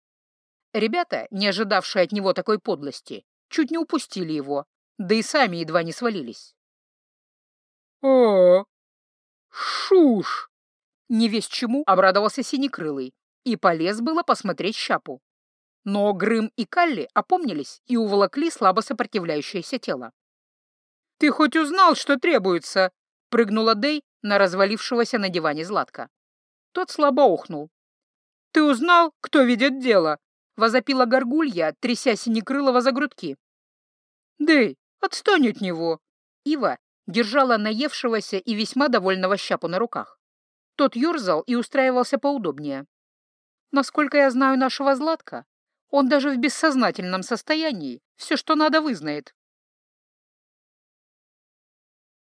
Ребята, не ожидавшие от него такой подлости, чуть не упустили его, да и сами едва не свалились. «О, шуш!» Не весь чему обрадовался Синекрылый и полез было посмотреть щапу. Но Грым и Калли опомнились и уволокли слабо сопротивляющееся тело. «Ты хоть узнал, что требуется?» — прыгнула Дэй на развалившегося на диване Златка. Тот слабо ухнул. «Ты узнал, кто ведет дело?» — возопила горгулья, тряся Синекрылова за грудки. «Дэй, отстань от него!» Ива держала наевшегося и весьма довольного щапу на руках. Тот юрзал и устраивался поудобнее. Насколько я знаю нашего Златка, он даже в бессознательном состоянии все, что надо, вызнает.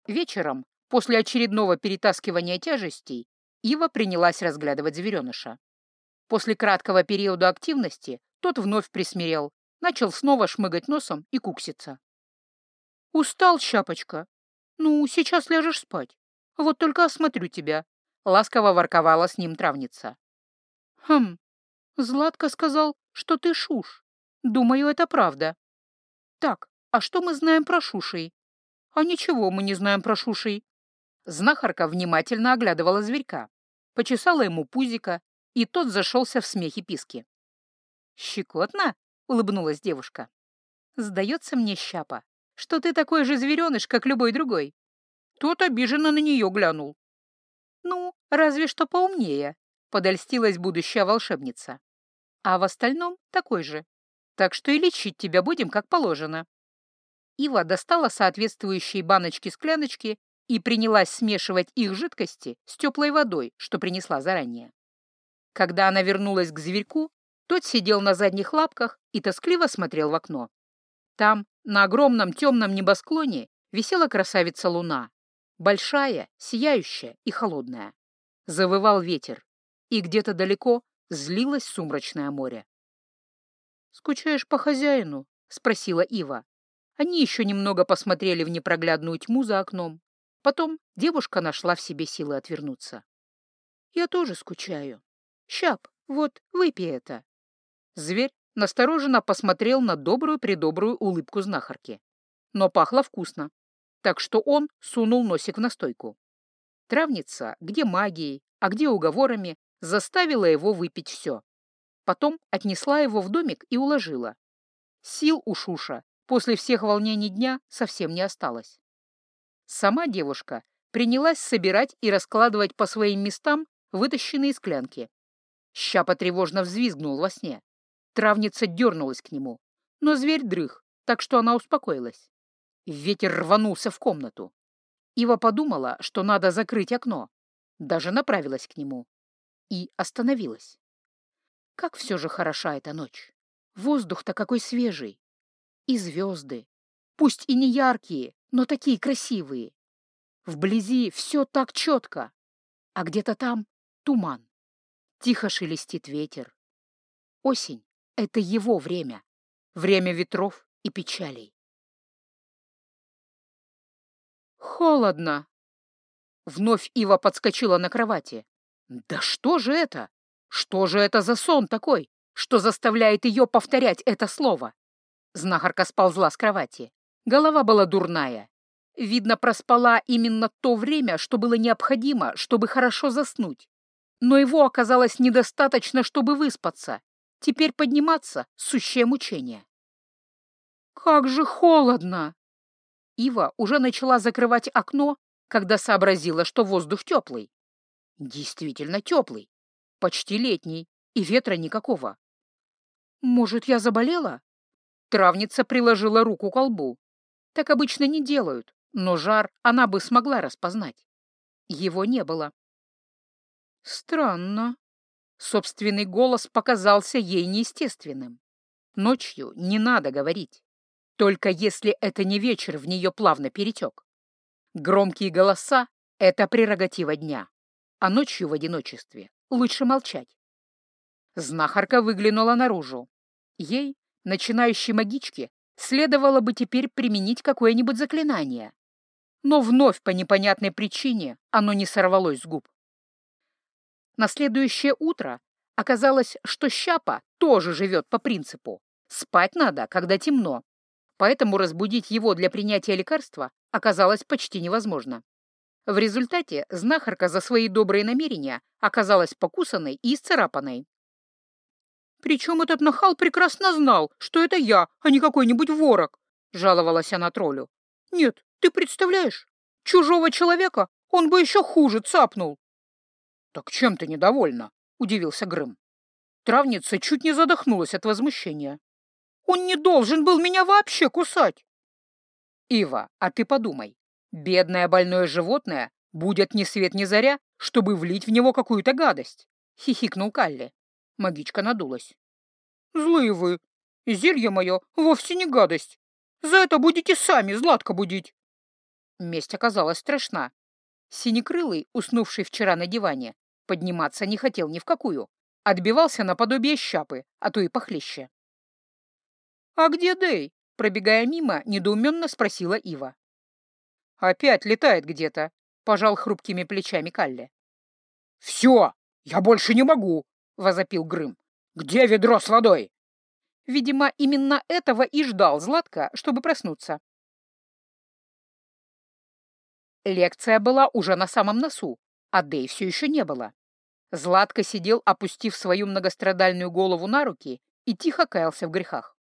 Вечером, после очередного перетаскивания тяжестей, Ива принялась разглядывать звереныша. После краткого периода активности тот вновь присмирел, начал снова шмыгать носом и кукситься. «Устал, Щапочка? Ну, сейчас ляжешь спать. Вот только осмотрю тебя», — ласково ворковала с ним травница. Хм, Златко сказал, что ты Шуш. Думаю, это правда. Так, а что мы знаем про Шушей? А ничего мы не знаем про Шушей. Знахарка внимательно оглядывала зверька, почесала ему пузика, и тот зашелся в смехе писки. «Щекотно?» — улыбнулась девушка. «Сдается мне, щапа, что ты такой же звереныш, как любой другой». Тот обиженно на нее глянул. «Ну, разве что поумнее», — подольстилась будущая волшебница. «А в остальном такой же. Так что и лечить тебя будем как положено». Ива достала соответствующие баночки-скляночки и принялась смешивать их жидкости с теплой водой, что принесла заранее. Когда она вернулась к зверьку, тот сидел на задних лапках и тоскливо смотрел в окно. Там, на огромном темном небосклоне, висела красавица луна. Большая, сияющая и холодная. Завывал ветер, и где-то далеко злилось сумрачное море. «Скучаешь по хозяину?» — спросила Ива. Они еще немного посмотрели в непроглядную тьму за окном. Потом девушка нашла в себе силы отвернуться. «Я тоже скучаю. Щап, вот, выпей это». Зверь настороженно посмотрел на добрую-предобрую улыбку знахарки. Но пахло вкусно, так что он сунул носик в настойку. Травница, где магией, а где уговорами, заставила его выпить все. Потом отнесла его в домик и уложила. Сил у Шуша после всех волнений дня совсем не осталось. Сама девушка принялась собирать и раскладывать по своим местам вытащенные склянки. Щапа тревожно взвизгнул во сне. Травница дернулась к нему, но зверь дрых, так что она успокоилась. Ветер рванулся в комнату. Ива подумала, что надо закрыть окно. Даже направилась к нему. И остановилась. Как все же хороша эта ночь. Воздух-то какой свежий. И звезды. Пусть и не яркие, но такие красивые. Вблизи все так четко. А где-то там туман. Тихо шелестит ветер. Осень — это его время. Время ветров и печалей. «Холодно!» Вновь Ива подскочила на кровати. «Да что же это? Что же это за сон такой, что заставляет ее повторять это слово?» Знахарка сползла с кровати. Голова была дурная. Видно, проспала именно то время, что было необходимо, чтобы хорошо заснуть. Но его оказалось недостаточно, чтобы выспаться. Теперь подниматься — сущее мучение. «Как же холодно!» Ива уже начала закрывать окно, когда сообразила, что воздух теплый. Действительно теплый, почти летний, и ветра никакого. «Может, я заболела?» Травница приложила руку к колбу. Так обычно не делают, но жар она бы смогла распознать. Его не было. Странно. Собственный голос показался ей неестественным. Ночью не надо говорить. Только если это не вечер в нее плавно перетек. Громкие голоса — это прерогатива дня, а ночью в одиночестве лучше молчать. Знахарка выглянула наружу. Ей, начинающей магичке, следовало бы теперь применить какое-нибудь заклинание. Но вновь по непонятной причине оно не сорвалось с губ. На следующее утро оказалось, что Щапа тоже живет по принципу «спать надо, когда темно», поэтому разбудить его для принятия лекарства оказалось почти невозможно. В результате знахарка за свои добрые намерения оказалась покусанной и исцарапанной. «Причем этот нахал прекрасно знал, что это я, а не какой-нибудь ворог», — жаловалась она троллю. «Нет, ты представляешь, чужого человека он бы еще хуже цапнул». «Так чем ты недовольна?» — удивился Грым. Травница чуть не задохнулась от возмущения. «Он не должен был меня вообще кусать!» «Ива, а ты подумай, бедное больное животное будет ни свет ни заря, чтобы влить в него какую-то гадость!» — хихикнул Калли. Магичка надулась. «Злые вы! Зелье мое вовсе не гадость! За это будете сами Златко будить!» Месть оказалась страшна. Синекрылый, уснувший вчера на диване, Подниматься не хотел ни в какую. Отбивался наподобие щапы, а то и похлеще. «А где Дэй?» — пробегая мимо, недоуменно спросила Ива. «Опять летает где-то», — пожал хрупкими плечами Калли. «Все, я больше не могу!» — возопил Грым. «Где ведро с водой?» Видимо, именно этого и ждал Златка, чтобы проснуться. Лекция была уже на самом носу, а Дэй все еще не было. Златко сидел, опустив свою многострадальную голову на руки, и тихо каялся в грехах.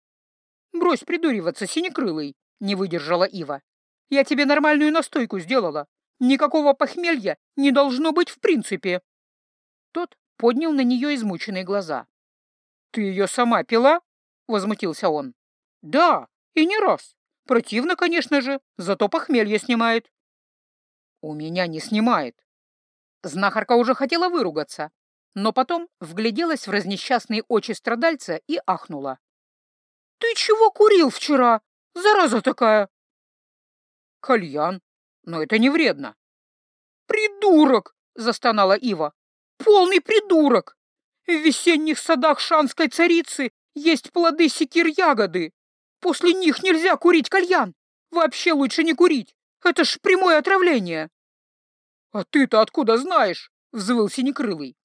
«Брось придуриваться, синекрылый!» — не выдержала Ива. «Я тебе нормальную настойку сделала. Никакого похмелья не должно быть в принципе!» Тот поднял на нее измученные глаза. «Ты ее сама пила?» — возмутился он. «Да, и не раз. Противно, конечно же, зато похмелье снимает». «У меня не снимает». Знахарка уже хотела выругаться, но потом вгляделась в разнесчастные очи страдальца и ахнула. «Ты чего курил вчера? Зараза такая!» «Кальян, но это не вредно». «Придурок!» — застонала Ива. «Полный придурок! В весенних садах шанской царицы есть плоды секир-ягоды. После них нельзя курить кальян. Вообще лучше не курить. Это ж прямое отравление. А ты-то откуда знаешь? Взвыл Синекрылый.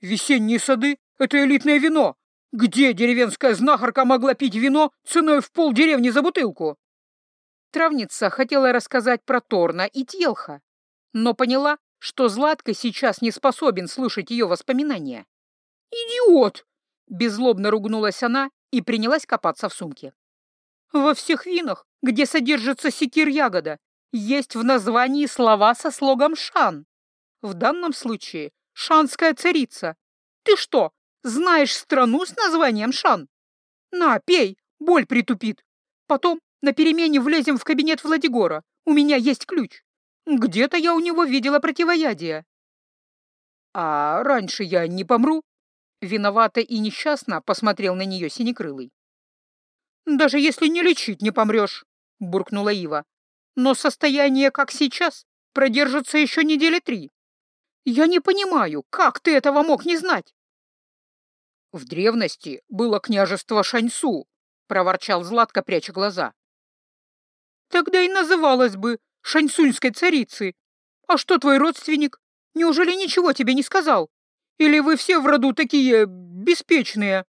Весенние сады — это элитное вино. Где деревенская знахарка могла пить вино ценой в полдеревни за бутылку? Травница хотела рассказать про Торна и Тьелха, но поняла, что Златко сейчас не способен слышать ее воспоминания. «Идиот!» Беззлобно ругнулась она и принялась копаться в сумке. Во всех винах, где содержится секир-ягода, есть в названии слова со слогом «шан». В данном случае «шанская царица». Ты что, знаешь страну с названием «шан»? На, пей, боль притупит. Потом на перемене влезем в кабинет Владигора. У меня есть ключ. Где-то я у него видела противоядие. А раньше я не помру? Виновато и несчастно посмотрел на нее синекрылый. «Даже если не лечить, не помрешь», — буркнула Ива. «Но состояние, как сейчас, продержится еще недели три. Я не понимаю, как ты этого мог не знать?» «В древности было княжество Шаньсу», — проворчал Златко, пряча глаза. «Тогда и называлось бы Шаньсуньской царицей. А что твой родственник? Неужели ничего тебе не сказал?» Или вы все в роду такие беспечные?»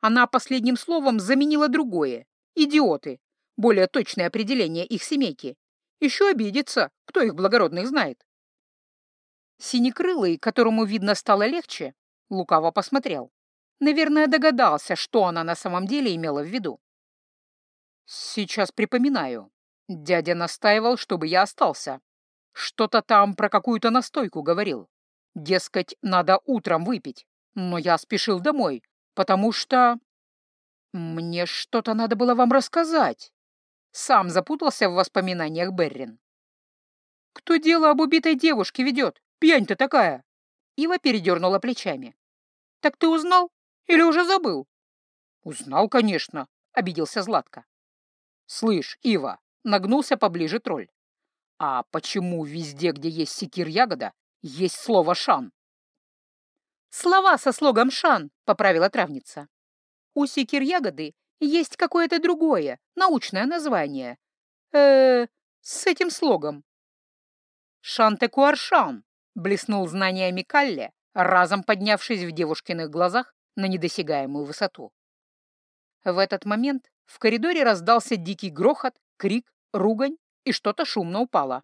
Она последним словом заменила другое — идиоты, более точное определение их семейки. Еще обидится, кто их благородных знает. Синекрылый, которому, видно, стало легче, лукаво посмотрел. Наверное, догадался, что она на самом деле имела в виду. «Сейчас припоминаю. Дядя настаивал, чтобы я остался. Что-то там про какую-то настойку говорил. Дескать, надо утром выпить. Но я спешил домой, потому что... Мне что-то надо было вам рассказать. Сам запутался в воспоминаниях Беррин. Кто дело об убитой девушке ведет? Пьянь-то такая. Ива передернула плечами. Так ты узнал или уже забыл? Узнал, конечно, обиделся Златко. Слышь, Ива, нагнулся поближе тролль. А почему везде, где есть секир-ягода, есть слово «шан». «Слова со слогом «шан», — поправила травница. «У секир-ягоды есть какое-то другое, научное название. э с этим слогом». «Шантекуаршан», — блеснул знаниями Калле, разом поднявшись в девушкиных глазах на недосягаемую высоту. В этот момент в коридоре раздался дикий грохот, крик, ругань, и что-то шумно упало.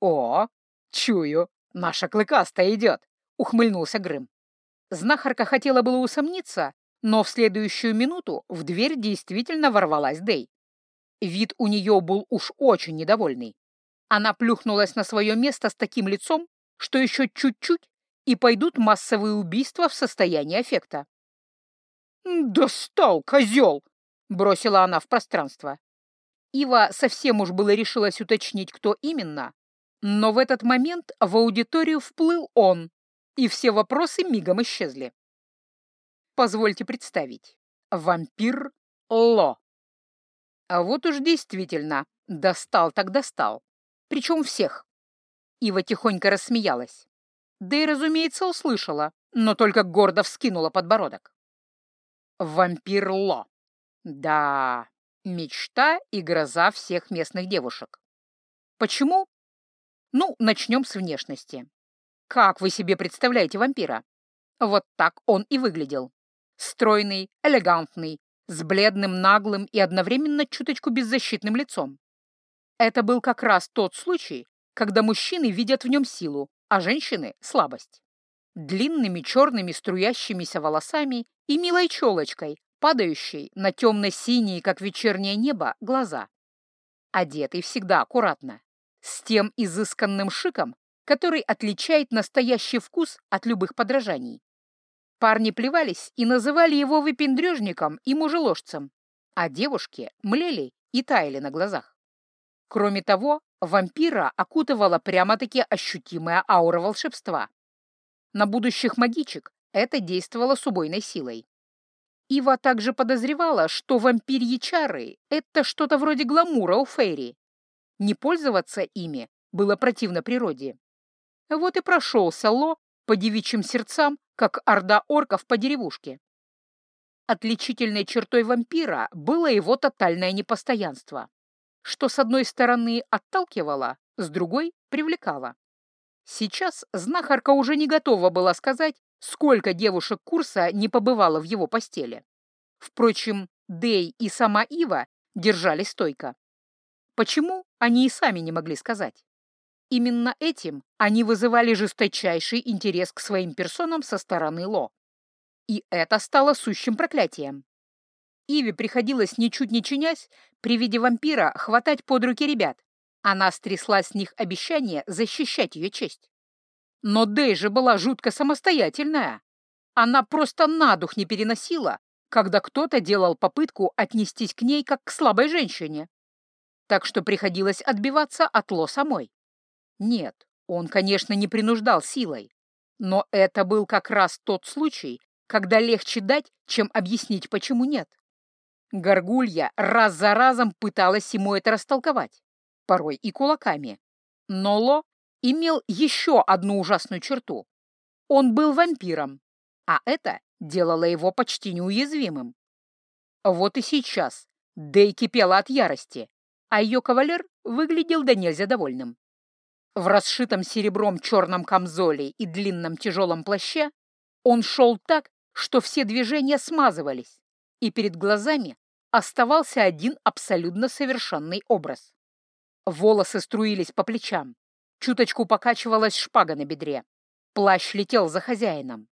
«О, чую, «Наша клыкастая идет!» — ухмыльнулся Грым. Знахарка хотела было усомниться, но в следующую минуту в дверь действительно ворвалась Дэй. Вид у нее был уж очень недовольный. Она плюхнулась на свое место с таким лицом, что еще чуть-чуть, и пойдут массовые убийства в состоянии аффекта. «Достал, козел!» — бросила она в пространство. Ива совсем уж было решилась уточнить, кто именно, но в этот момент в аудиторию вплыл он, и все вопросы мигом исчезли. Позвольте представить. Вампир Ло. А вот уж действительно, достал так достал. Причем всех. Ива тихонько рассмеялась. Да и, разумеется, услышала, но только гордо вскинула подбородок. Вампир Ло. Да, мечта и гроза всех местных девушек. Почему? Ну, начнем с внешности. Как вы себе представляете вампира? Вот так он и выглядел. Стройный, элегантный, с бледным, наглым и одновременно чуточку беззащитным лицом. Это был как раз тот случай, когда мужчины видят в нем силу, а женщины — слабость. Длинными черными струящимися волосами и милой челочкой, падающей на темно-синие, как вечернее небо, глаза. Одетый всегда аккуратно, с тем изысканным шиком, который отличает настоящий вкус от любых подражаний. Парни плевались и называли его выпендрежником и мужеложцем, а девушки млели и таяли на глазах. Кроме того, вампира окутывала прямо-таки ощутимая аура волшебства. На будущих магичек это действовало с убойной силой. Ива также подозревала, что вампирьи чары — это что-то вроде гламура у Фейри. Не пользоваться ими было противно природе. Вот и прошелся Ло по девичьим сердцам, как орда орков по деревушке. Отличительной чертой вампира было его тотальное непостоянство, что с одной стороны отталкивало, с другой привлекало. Сейчас знахарка уже не готова была сказать, сколько девушек курса не побывало в его постели. Впрочем, Дей и сама Ива держали стойко. Почему, они и сами не могли сказать. Именно этим они вызывали жесточайший интерес к своим персонам со стороны Ло. И это стало сущим проклятием. Иве приходилось, ничуть не чинясь, при виде вампира хватать под руки ребят. Она стрясла с них обещание защищать ее честь. Но Дэй же была жутко самостоятельная. Она просто на дух не переносила, когда кто-то делал попытку отнестись к ней как к слабой женщине. Так что приходилось отбиваться от Ло самой. Нет, он, конечно, не принуждал силой, но это был как раз тот случай, когда легче дать, чем объяснить, почему нет. Горгулья раз за разом пыталась ему это растолковать, порой и кулаками. Но Ло имел еще одну ужасную черту. Он был вампиром, а это делало его почти неуязвимым. Вот и сейчас Дэй кипела от ярости, а ее кавалер выглядел до нельзя довольным. В расшитом серебром черном камзоле и длинном тяжелом плаще он шел так, что все движения смазывались, и перед глазами оставался один абсолютно совершенный образ. Волосы струились по плечам, чуточку покачивалась шпага на бедре, плащ летел за хозяином.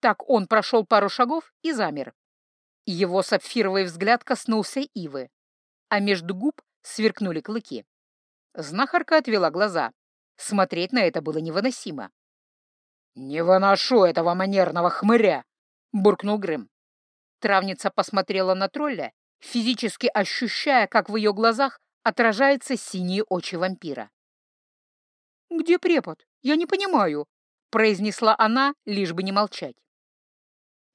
Так он прошел пару шагов и замер. Его сапфировый взгляд коснулся ивы, а между губ сверкнули клыки. Знахарка отвела глаза. Смотреть на это было невыносимо. «Не выношу этого манерного хмыря!» — буркнул Грым. Травница посмотрела на тролля, физически ощущая, как в ее глазах отражаются синие очи вампира. «Где препод? Я не понимаю», — произнесла она, лишь бы не молчать.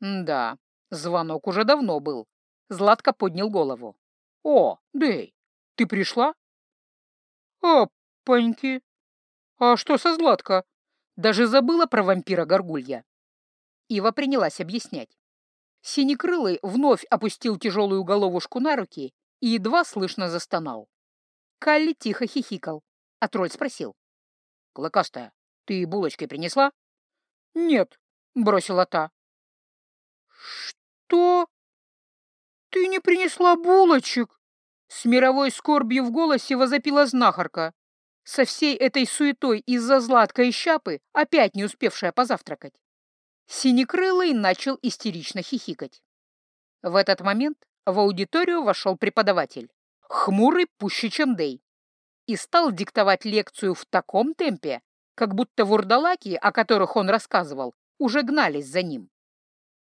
«Да, звонок уже давно был». Златко поднял голову. «О, Дэй, ты пришла?» «Опаньки! «А что со Златко?» Даже забыла про вампира Горгулья. Ива принялась объяснять. Синекрылый вновь опустил тяжелую головушку на руки и едва слышно застонал. Калли тихо хихикал, а тролль спросил. «Клыкастая, ты булочкой принесла?» «Нет», — бросила та. «Что? Ты не принесла булочек?» С мировой скорбью в голосе возопила знахарка со всей этой суетой из-за Златка и Щапы, опять не успевшая позавтракать. Синекрылый начал истерично хихикать. В этот момент в аудиторию вошел преподаватель, хмурый пуще, чем Дей, и стал диктовать лекцию в таком темпе, как будто вурдалаки, о которых он рассказывал, уже гнались за ним.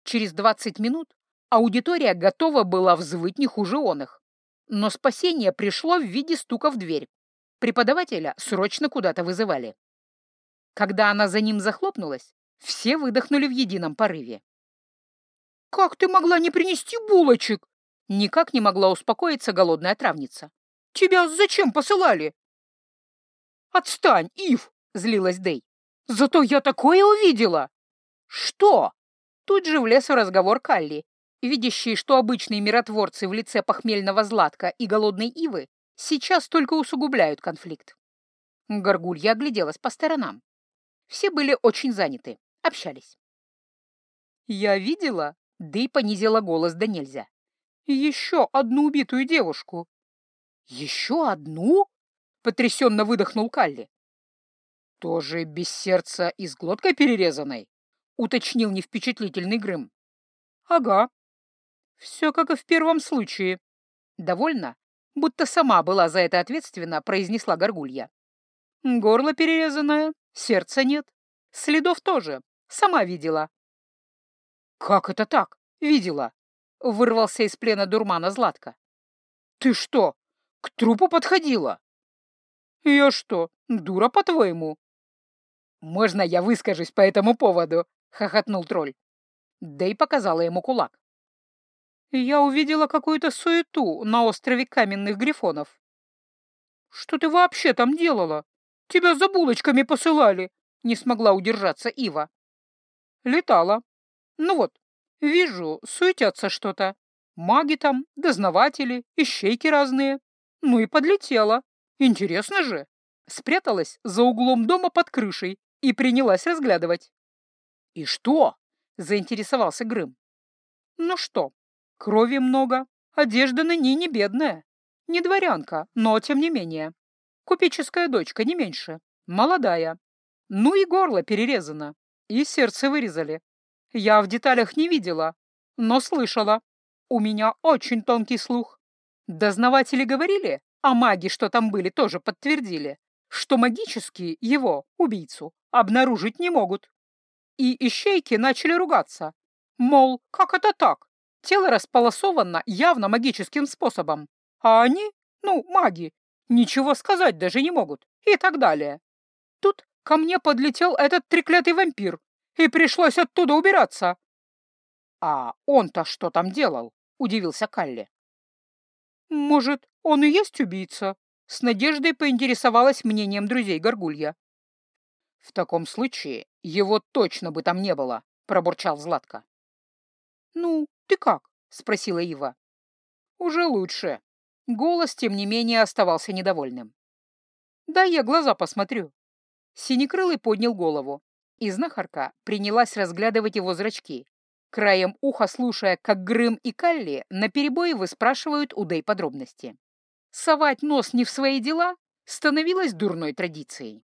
Через 20 минут аудитория готова была взвыть не хуже оных, но спасение пришло в виде стука в дверь. Преподавателя срочно куда-то вызывали. Когда она за ним захлопнулась, все выдохнули в едином порыве. «Как ты могла не принести булочек?» Никак не могла успокоиться голодная травница. «Тебя зачем посылали?» «Отстань, Ив!» — злилась Дэй. «Зато я такое увидела!» «Что?» Тут же влез в разговор Калли, видящий, что обычные миротворцы в лице похмельного Златка и голодной Ивы сейчас только усугубляют конфликт. Горгулья огляделась по сторонам. Все были очень заняты, общались. Я видела, и понизила голос да нельзя. Еще одну убитую девушку. Еще одну? Потрясенно выдохнул Калли. Тоже без сердца и с глоткой перерезанной? Уточнил невпечатлительный Грым. Ага. Все как и в первом случае. Довольно, будто сама была за это ответственна, произнесла Горгулья. Горло перерезанное, сердца нет. Следов тоже. Сама видела. «Как это так? Видела?» — вырвался из плена дурмана Златка. «Ты что, к трупу подходила?» «Я что, дура, по-твоему?» «Можно я выскажусь по этому поводу?» — хохотнул тролль. И показала ему кулак. «Я увидела какую-то суету на острове каменных грифонов». «Что ты вообще там делала? Тебя за булочками посылали!» — не смогла удержаться Ива. «Летала. Ну вот, вижу, суетятся что-то. Маги там, дознаватели, ищейки разные. Ну и подлетела. Интересно же. Спряталась за углом дома под крышей и принялась разглядывать. «И что?» — заинтересовался Грым. «Ну что, крови много, одежда на ней не бедная. Не дворянка, но тем не менее. Купеческая дочка, не меньше. Молодая. Ну и горло перерезано. И сердце вырезали. Я в деталях не видела, но слышала. У меня очень тонкий слух. Дознаватели говорили, а маги, что там были, тоже подтвердили, что магические его, убийцу, обнаружить не могут. И ищейки начали ругаться. Мол, как это так? Тело располосовано явно магическим способом. А они, ну, маги, ничего сказать даже не могут. И так далее. Тут ко мне подлетел этот треклятый вампир, и пришлось оттуда убираться. — А он-то что там делал? — удивился Калли. — Может, он и есть убийца? С надеждой поинтересовалась мнением друзей Горгулья. — В таком случае его точно бы там не было, — пробурчал Златко. — Ну, ты как? — спросила Ива. — Уже лучше. Голос, тем не менее, оставался недовольным. — Да я глаза посмотрю. Синекрылый поднял голову, и знахарка принялась разглядывать его зрачки, краем уха слушая, как Грым и Калли наперебой выспрашивают у Дэй подробности. Совать нос не в свои дела становилось дурной традицией.